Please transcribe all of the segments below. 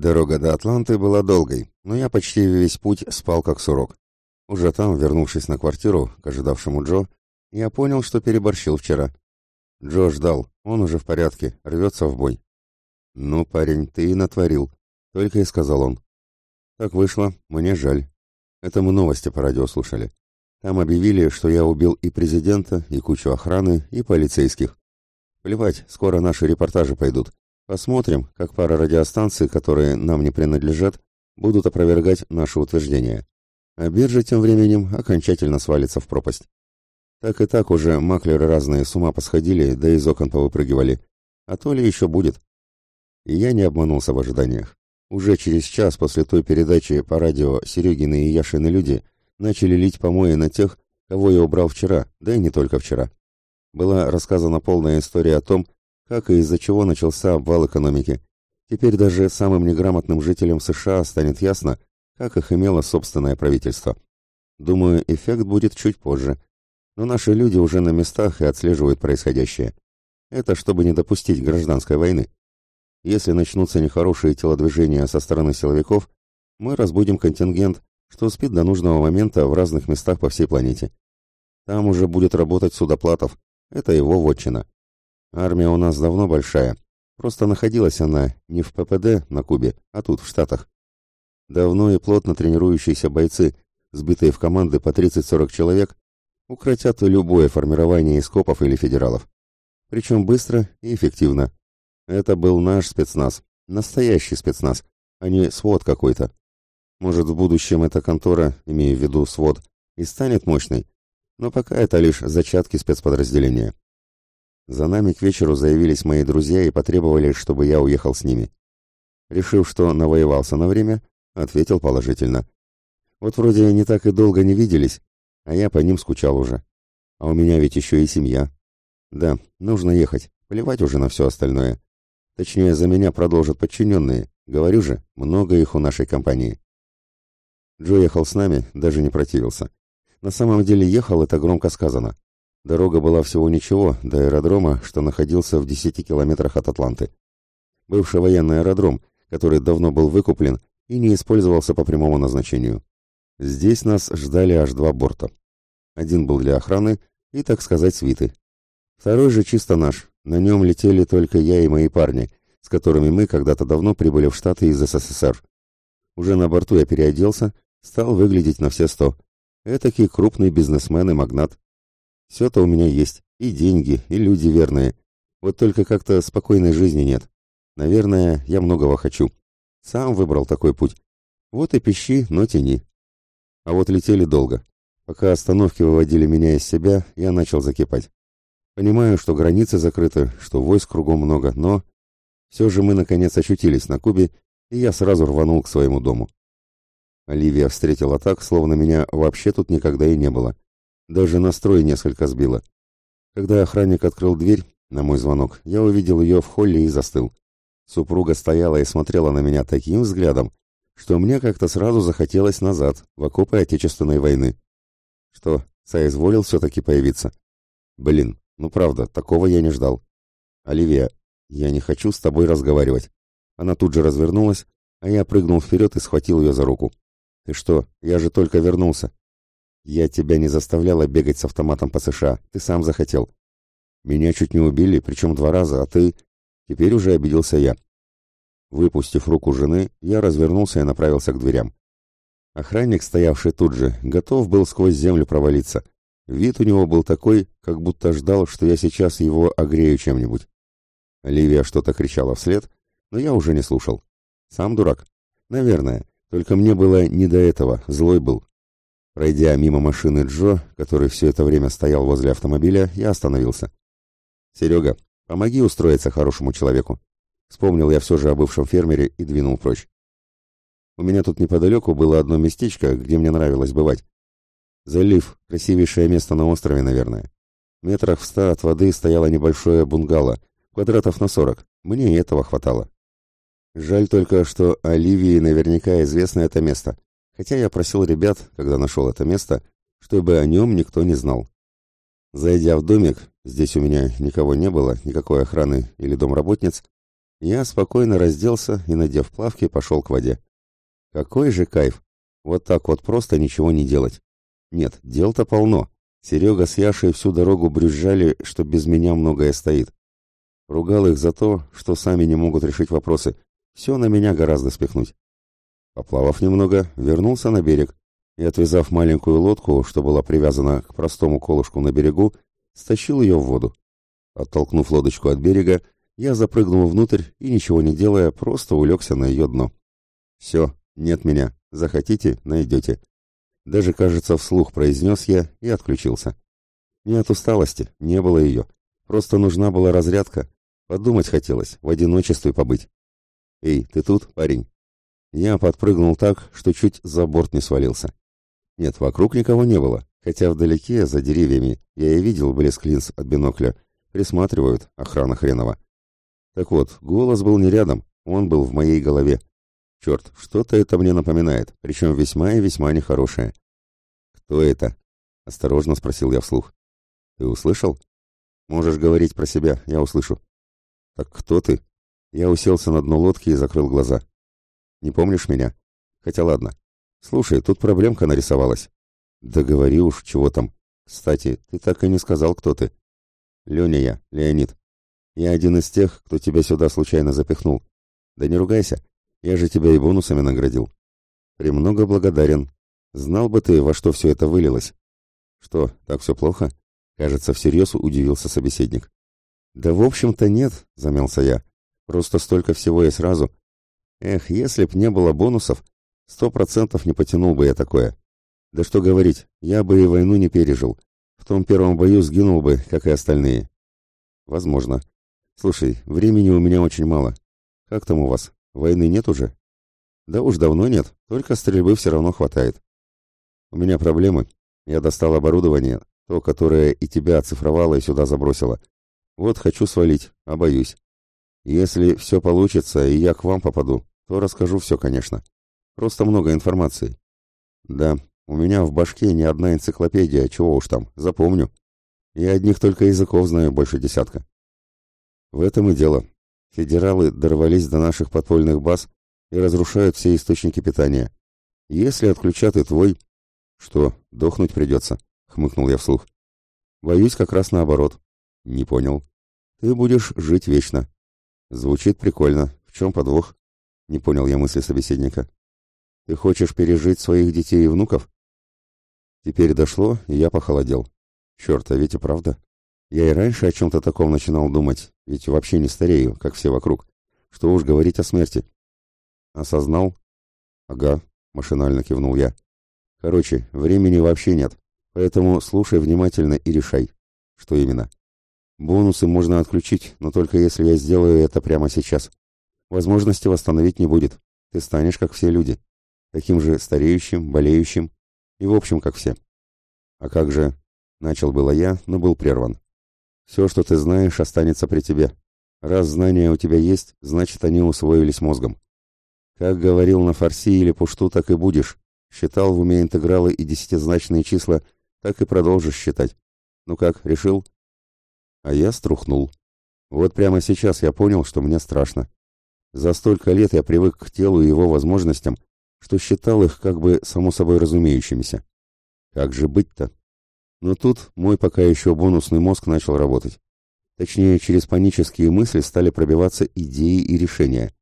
Дорога до Атланты была долгой, но я почти весь путь спал как сурок. Уже там, вернувшись на квартиру к ожидавшему Джо, я понял, что переборщил вчера. Джо ждал, он уже в порядке, рвется в бой. «Ну, парень, ты и натворил», — только и сказал он. Так вышло, мне жаль. Это мы новости по радио слушали. Там объявили, что я убил и президента, и кучу охраны, и полицейских. Плевать, скоро наши репортажи пойдут. Посмотрим, как пара радиостанций, которые нам не принадлежат, будут опровергать наши утверждения. А биржа тем временем окончательно свалится в пропасть. Так и так уже маклеры разные с ума посходили, да из окон повыпрыгивали. А то ли еще будет. И я не обманулся в ожиданиях. Уже через час после той передачи по радио Серегины и Яшины люди начали лить помои на тех, кого я убрал вчера, да и не только вчера. Была рассказана полная история о том, как и из-за чего начался обвал экономики. Теперь даже самым неграмотным жителям США станет ясно, как их имело собственное правительство. Думаю, эффект будет чуть позже. Но наши люди уже на местах и отслеживают происходящее. Это чтобы не допустить гражданской войны. Если начнутся нехорошие телодвижения со стороны силовиков, мы разбудим контингент, что спит до нужного момента в разных местах по всей планете. Там уже будет работать Судоплатов. Это его вотчина. Армия у нас давно большая. Просто находилась она не в ППД на Кубе, а тут, в Штатах. Давно и плотно тренирующиеся бойцы, сбитые в команды по 30-40 человек, укротят любое формирование ископов или федералов. Причем быстро и эффективно. Это был наш спецназ, настоящий спецназ, а не свод какой-то. Может, в будущем эта контора, имея в виду свод, и станет мощной, но пока это лишь зачатки спецподразделения. За нами к вечеру заявились мои друзья и потребовали, чтобы я уехал с ними. Решив, что навоевался на время, ответил положительно. Вот вроде не так и долго не виделись, а я по ним скучал уже. А у меня ведь еще и семья. Да, нужно ехать, плевать уже на все остальное. Точнее, за меня продолжат подчиненные. Говорю же, много их у нашей компании. Джо ехал с нами, даже не противился. На самом деле ехал, это громко сказано. Дорога была всего ничего до аэродрома, что находился в 10 километрах от Атланты. Бывший военный аэродром, который давно был выкуплен и не использовался по прямому назначению. Здесь нас ждали аж два борта. Один был для охраны и, так сказать, свиты. Второй же чисто наш. На нем летели только я и мои парни, с которыми мы когда-то давно прибыли в Штаты из СССР. Уже на борту я переоделся, стал выглядеть на все сто. Этакий крупный бизнесмен и магнат. Все-то у меня есть, и деньги, и люди верные. Вот только как-то спокойной жизни нет. Наверное, я многого хочу. Сам выбрал такой путь. Вот и пищи, но тяни. А вот летели долго. Пока остановки выводили меня из себя, я начал закипать. Понимаю, что границы закрыты, что войск кругом много, но... Все же мы наконец очутились на Кубе, и я сразу рванул к своему дому. Оливия встретила так, словно меня вообще тут никогда и не было. Даже настрой несколько сбило. Когда охранник открыл дверь, на мой звонок, я увидел ее в холле и застыл. Супруга стояла и смотрела на меня таким взглядом, что мне как-то сразу захотелось назад, в окопы Отечественной войны. Что, соизволил все-таки появиться? Блин, ну правда, такого я не ждал. Оливия, я не хочу с тобой разговаривать. Она тут же развернулась, а я прыгнул вперед и схватил ее за руку. Ты что, я же только вернулся. Я тебя не заставляла бегать с автоматом по США. Ты сам захотел. Меня чуть не убили, причем два раза, а ты... Теперь уже обиделся я. Выпустив руку жены, я развернулся и направился к дверям. Охранник, стоявший тут же, готов был сквозь землю провалиться. Вид у него был такой, как будто ждал, что я сейчас его огрею чем-нибудь. Ливия что-то кричала вслед, но я уже не слушал. Сам дурак? Наверное. Только мне было не до этого, злой был. Пройдя мимо машины Джо, который все это время стоял возле автомобиля, я остановился. «Серега, помоги устроиться хорошему человеку». Вспомнил я все же о бывшем фермере и двинул прочь. У меня тут неподалеку было одно местечко, где мне нравилось бывать. Залив, красивейшее место на острове, наверное. Метрах в ста от воды стояло небольшое бунгало, квадратов на сорок. Мне и этого хватало. Жаль только, что Оливии наверняка известно это место хотя я просил ребят, когда нашел это место, чтобы о нем никто не знал. Зайдя в домик, здесь у меня никого не было, никакой охраны или домработниц, Я спокойно разделся и, надев плавки, пошел к воде. Какой же кайф! Вот так вот просто ничего не делать. Нет, дел-то полно. Серега с Яшей всю дорогу брюзжали, что без меня многое стоит. Ругал их за то, что сами не могут решить вопросы. Все на меня гораздо спихнуть. Поплавав немного, вернулся на берег и, отвязав маленькую лодку, что была привязана к простому колышку на берегу, стащил ее в воду. Оттолкнув лодочку от берега, я запрыгнул внутрь и, ничего не делая, просто улегся на ее дно. «Все, нет меня. Захотите — найдете». Даже, кажется, вслух произнес я и отключился. Не от усталости, не было ее. Просто нужна была разрядка. Подумать хотелось, в одиночестве побыть. «Эй, ты тут, парень?» Я подпрыгнул так, что чуть за борт не свалился. Нет, вокруг никого не было, хотя вдалеке, за деревьями, я и видел блеск линз от бинокля. Присматривают, охрана хренова. Так вот, голос был не рядом, он был в моей голове. Черт, что-то это мне напоминает, причем весьма и весьма нехорошее. «Кто это?» — осторожно спросил я вслух. «Ты услышал?» «Можешь говорить про себя, я услышу». «Так кто ты?» Я уселся на дно лодки и закрыл глаза. «Не помнишь меня?» «Хотя ладно. Слушай, тут проблемка нарисовалась». «Да говори уж, чего там. Кстати, ты так и не сказал, кто ты». «Леня я, Леонид. Я один из тех, кто тебя сюда случайно запихнул. Да не ругайся, я же тебя и бонусами наградил. Премного благодарен. Знал бы ты, во что все это вылилось. Что, так все плохо? Кажется, всерьез удивился собеседник. Да в общем-то нет, замялся я. Просто столько всего и сразу. Эх, если б не было бонусов, сто процентов не потянул бы я такое. Да что говорить, я бы и войну не пережил. В том первом бою сгинул бы, как и остальные. Возможно. Слушай, времени у меня очень мало. Как там у вас? Войны нет уже? Да уж давно нет, только стрельбы все равно хватает. У меня проблемы. Я достал оборудование, то, которое и тебя оцифровало и сюда забросило. Вот хочу свалить, а боюсь. Если все получится, и я к вам попаду, то расскажу все, конечно. Просто много информации. Да, у меня в башке не одна энциклопедия, чего уж там, запомню. Я одних только языков знаю больше десятка. В этом и дело. Федералы дорвались до наших подпольных баз и разрушают все источники питания. Если отключат и твой... Что, дохнуть придется? Хмыкнул я вслух. Боюсь как раз наоборот. Не понял. Ты будешь жить вечно. Звучит прикольно. В чем подвох? Не понял я мысли собеседника. Ты хочешь пережить своих детей и внуков? Теперь дошло, и я похолодел. Черт, а ведь и правда. Я и раньше о чем-то таком начинал думать, ведь вообще не старею, как все вокруг. Что уж говорить о смерти. Осознал? Ага, машинально кивнул я. Короче, времени вообще нет, поэтому слушай внимательно и решай. Что именно? Бонусы можно отключить, но только если я сделаю это прямо сейчас. Возможности восстановить не будет. Ты станешь как все люди. Таким же стареющим, болеющим и в общем как все. А как же... Начал было я, но был прерван. Все, что ты знаешь, останется при тебе. Раз знания у тебя есть, значит, они усвоились мозгом. Как говорил на фарси или пушту, так и будешь. Считал в уме интегралы и десятизначные числа, так и продолжишь считать. Ну как, решил? А я струхнул. Вот прямо сейчас я понял, что мне страшно. За столько лет я привык к телу и его возможностям, что считал их как бы само собой разумеющимися. Как же быть-то? Но тут мой пока еще бонусный мозг начал работать. Точнее, через панические мысли стали пробиваться идеи и решения.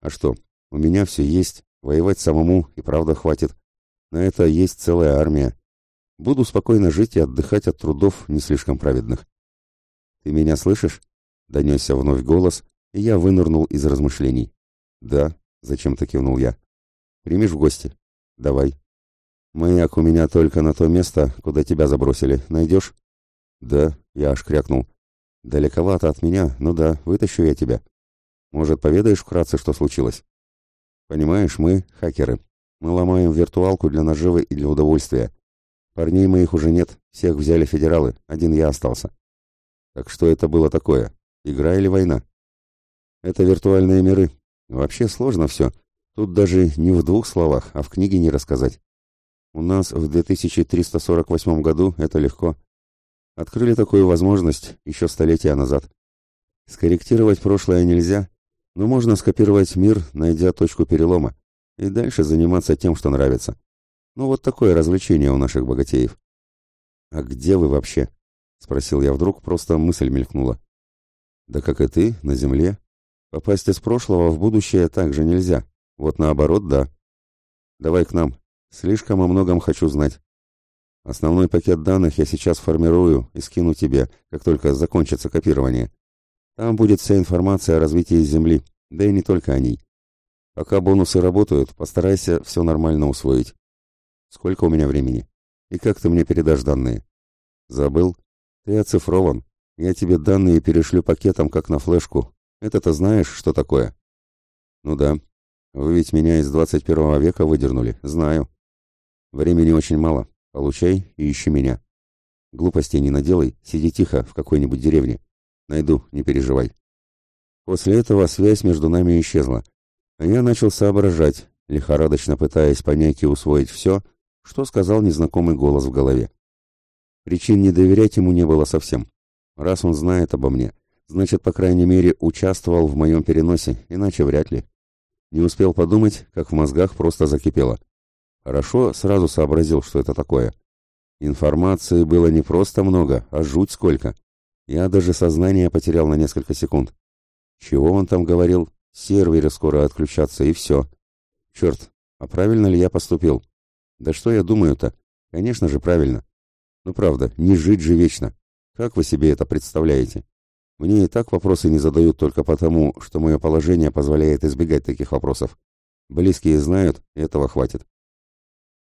А что, у меня все есть, воевать самому и правда хватит. На это есть целая армия. Буду спокойно жить и отдыхать от трудов не слишком праведных. «Ты меня слышишь?» — донесся вновь голос, и я вынырнул из размышлений. «Да», — зачем-то кивнул я. «Примешь в гости?» «Давай». «Маяк у меня только на то место, куда тебя забросили. Найдешь?» «Да», — я аж крякнул. «Далековато от меня, ну да, вытащу я тебя. Может, поведаешь вкратце, что случилось?» «Понимаешь, мы — хакеры. Мы ломаем виртуалку для наживы и для удовольствия. Парней моих уже нет, всех взяли федералы, один я остался». «Так что это было такое? Игра или война?» «Это виртуальные миры. Вообще сложно все. Тут даже не в двух словах, а в книге не рассказать. У нас в 2348 году это легко. Открыли такую возможность еще столетия назад. Скорректировать прошлое нельзя, Но можно скопировать мир, найдя точку перелома, и дальше заниматься тем, что нравится. Ну вот такое развлечение у наших богатеев. «А где вы вообще?» — спросил я вдруг, просто мысль мелькнула. «Да как и ты, на земле. Попасть из прошлого в будущее также нельзя. Вот наоборот, да. Давай к нам. Слишком о многом хочу знать. Основной пакет данных я сейчас формирую и скину тебе, как только закончится копирование. Там будет вся информация о развитии Земли, да и не только о ней. Пока бонусы работают, постарайся все нормально усвоить. Сколько у меня времени? И как ты мне передашь данные? Забыл? Ты оцифрован. Я тебе данные перешлю пакетом, как на флешку. Это-то знаешь, что такое? Ну да. Вы ведь меня из 21 века выдернули. Знаю. Времени очень мало. Получай и ищи меня. Глупостей не наделай, сиди тихо в какой-нибудь деревне. Найду, не переживай. После этого связь между нами исчезла, а я начал соображать, лихорадочно пытаясь понять и усвоить все, что сказал незнакомый голос в голове. Причин не доверять ему не было совсем. Раз он знает обо мне, значит, по крайней мере, участвовал в моем переносе, иначе вряд ли. Не успел подумать, как в мозгах просто закипело. Хорошо сразу сообразил, что это такое. Информации было не просто много, а жуть сколько. Я даже сознание потерял на несколько секунд. Чего он там говорил? Серверы скоро отключатся, и все. Черт, а правильно ли я поступил? Да что я думаю-то? Конечно же, правильно. Ну правда, не жить же вечно. Как вы себе это представляете? Мне и так вопросы не задают только потому, что мое положение позволяет избегать таких вопросов. Близкие знают, и этого хватит.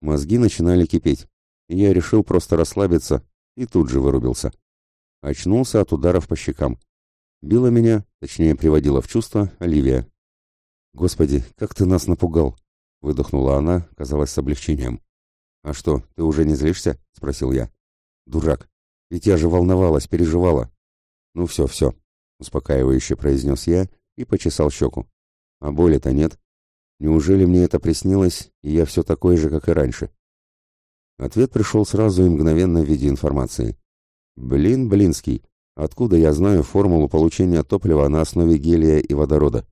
Мозги начинали кипеть, я решил просто расслабиться, и тут же вырубился. Очнулся от ударов по щекам. Била меня, точнее приводила в чувство, Оливия. «Господи, как ты нас напугал!» — выдохнула она, казалось, с облегчением. «А что, ты уже не злишься?» — спросил я. «Дурак, ведь я же волновалась, переживала». «Ну все, все», — успокаивающе произнес я и почесал щеку. «А боли-то нет. Неужели мне это приснилось, и я все такой же, как и раньше? Ответ пришел сразу и мгновенно в виде информации. Блин, Блинский, откуда я знаю формулу получения топлива на основе гелия и водорода?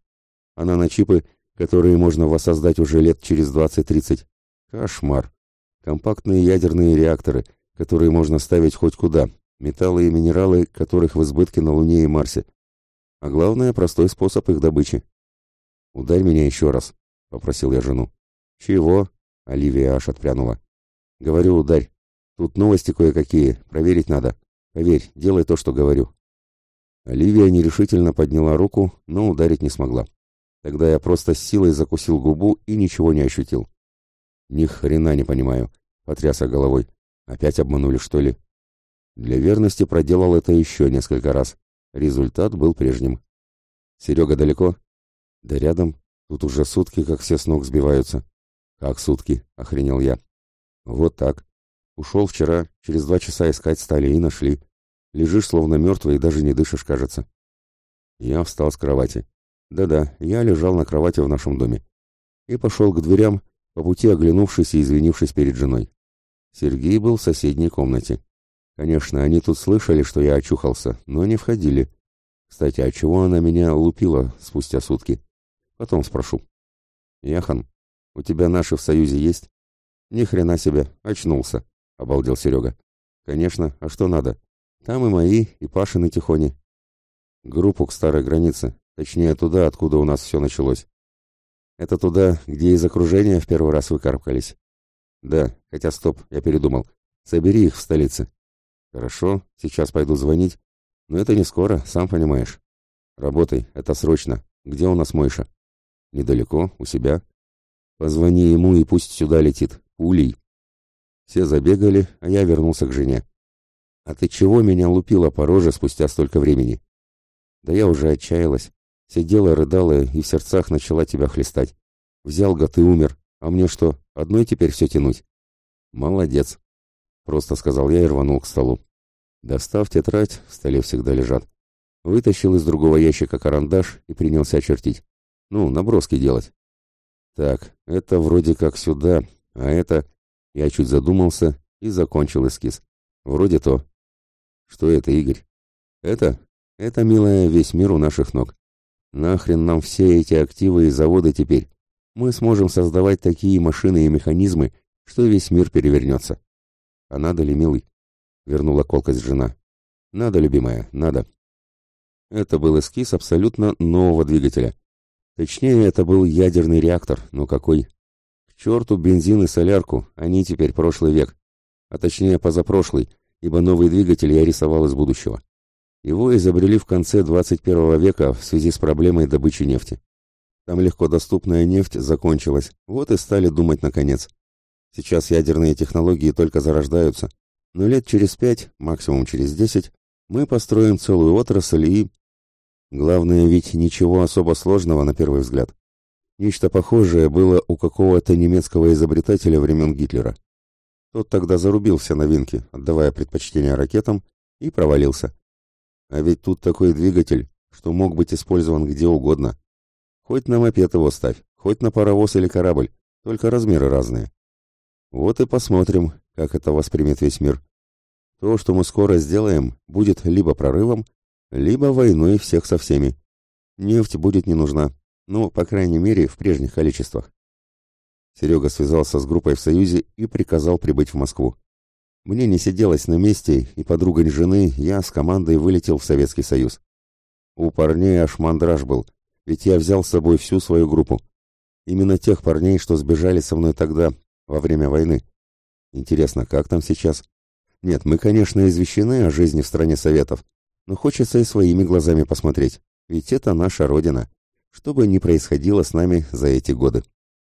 Она на чипы, которые можно воссоздать уже лет через 20-30. Кошмар. Компактные ядерные реакторы, которые можно ставить хоть куда, металлы и минералы, которых в избытке на Луне и Марсе. А главное, простой способ их добычи. Ударь меня еще раз, — попросил я жену. «Чего?» — Оливия аж отпрянула. «Говорю, ударь. Тут новости кое-какие, проверить надо. Поверь, делай то, что говорю». Оливия нерешительно подняла руку, но ударить не смогла. Тогда я просто с силой закусил губу и ничего не ощутил. «Ни хрена не понимаю», — потряса головой. «Опять обманули, что ли?» Для верности проделал это еще несколько раз. Результат был прежним. «Серега далеко?» «Да рядом. Тут уже сутки, как все с ног сбиваются. Как сутки? Охренел я. Вот так. Ушел вчера, через два часа искать стали и нашли. Лежишь словно мертвый и даже не дышишь, кажется. Я встал с кровати. Да-да, я лежал на кровати в нашем доме. И пошел к дверям, по пути оглянувшись и извинившись перед женой. Сергей был в соседней комнате. Конечно, они тут слышали, что я очухался, но не входили. Кстати, а чего она меня лупила спустя сутки? Потом спрошу. Яхан, у тебя наши в Союзе есть? Ни хрена себе, очнулся, обалдел Серега. Конечно, а что надо? Там и мои, и Пашины тихони. Группу к старой границе, точнее туда, откуда у нас все началось. Это туда, где из окружения в первый раз выкарабкались. Да, хотя стоп, я передумал. Собери их в столице. Хорошо, сейчас пойду звонить. Но это не скоро, сам понимаешь. Работай, это срочно. Где у нас Мойша? Недалеко, у себя. Позвони ему и пусть сюда летит. Улей. Все забегали, а я вернулся к жене. А ты чего меня лупила по роже спустя столько времени? Да я уже отчаялась. Сидела, рыдала и в сердцах начала тебя хлестать. Взял гад и умер. А мне что, одной теперь все тянуть? Молодец. Просто сказал я и рванул к столу. Достав тетрадь, в столе всегда лежат. Вытащил из другого ящика карандаш и принялся чертить. Ну, наброски делать. Так, это вроде как сюда, а это... Я чуть задумался и закончил эскиз. Вроде то. Что это, Игорь? Это? Это, милая, весь мир у наших ног. Нахрен нам все эти активы и заводы теперь? Мы сможем создавать такие машины и механизмы, что весь мир перевернется. А надо ли, милый? Вернула колкость жена. Надо, любимая, надо. Это был эскиз абсолютно нового двигателя. Точнее, это был ядерный реактор, но какой? К черту бензин и солярку, они теперь прошлый век. А точнее, позапрошлый, ибо новый двигатель я рисовал из будущего. Его изобрели в конце 21 века в связи с проблемой добычи нефти. Там легко доступная нефть закончилась, вот и стали думать наконец. Сейчас ядерные технологии только зарождаются, но лет через пять, максимум через десять, мы построим целую отрасль и... Главное ведь ничего особо сложного на первый взгляд. Нечто похожее было у какого-то немецкого изобретателя времен Гитлера. Тот тогда зарубил все новинки, отдавая предпочтение ракетам, и провалился. А ведь тут такой двигатель, что мог быть использован где угодно. Хоть на мопед его ставь, хоть на паровоз или корабль, только размеры разные. Вот и посмотрим, как это воспримет весь мир. То, что мы скоро сделаем, будет либо прорывом, либо войной всех со всеми. Нефть будет не нужна, ну, по крайней мере, в прежних количествах. Серега связался с группой в Союзе и приказал прибыть в Москву. Мне не сиделось на месте, и подругой жены я с командой вылетел в Советский Союз. У парней аж мандраж был, ведь я взял с собой всю свою группу. Именно тех парней, что сбежали со мной тогда, во время войны. Интересно, как там сейчас? Нет, мы, конечно, извещены о жизни в стране Советов, но хочется и своими глазами посмотреть, ведь это наша Родина, что бы ни происходило с нами за эти годы.